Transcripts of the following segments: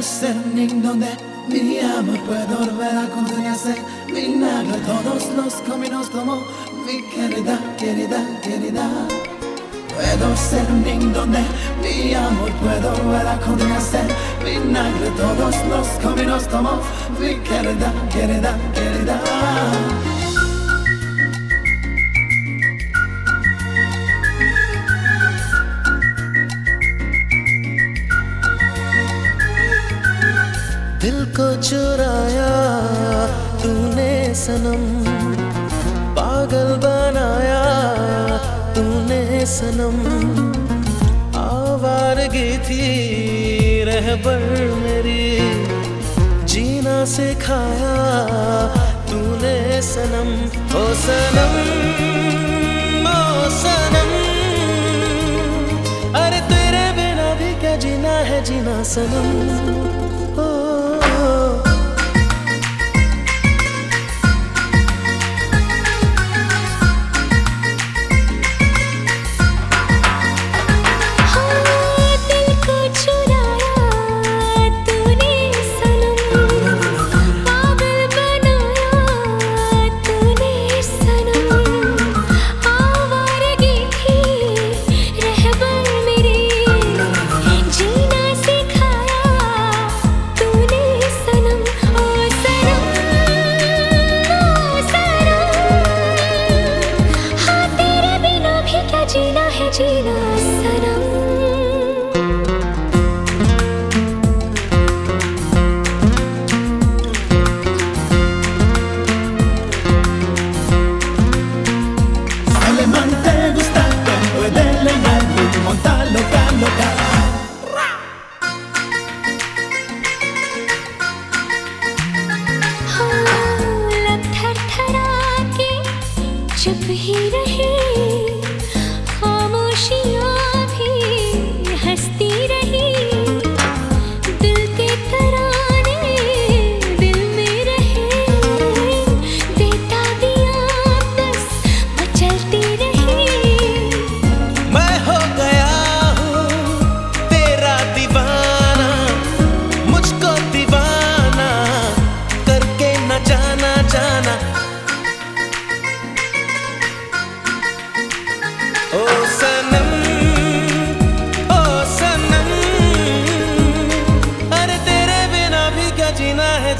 Ser niño donde mi amor puedo volver a construirse milagro todos los caminos tomo mi querida, querida, querida. Puedo ser niño donde mi amor puedo volver a construirse milagro todos los caminos tomo mi querida, querida, querida को चुराया तूने सनम, पागल बनाया तूने सनम। आवारगी थी रहबर मेरी, जीना सिखाया तूने सनम। ओ सनम ओ सनम, अरे तेरे बिना भी क्या जीना है जीना सनम। oh.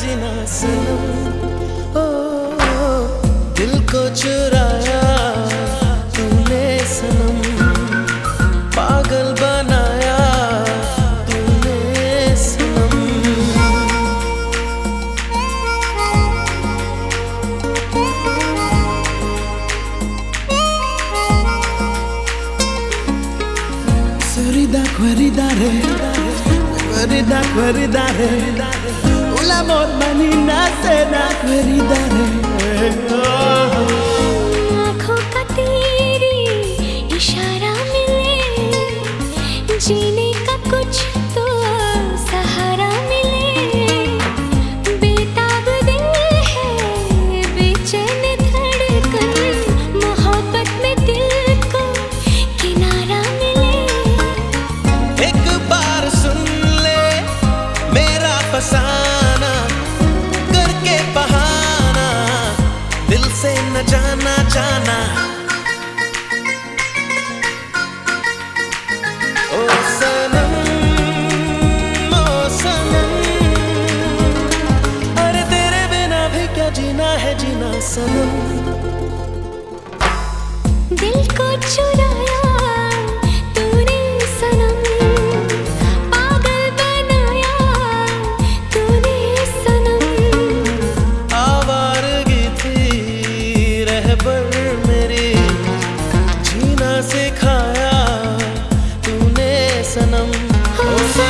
जीना सनम ओ, ओ दिल को चुराया Querida, querida re Querida, querida re Un amor manina cena Querida oh. से न जाना जाना। ओ सनम ओ सनम। अरे तेरे बिना भी क्या जीना है, जीना सनम। दिल को चुरा Você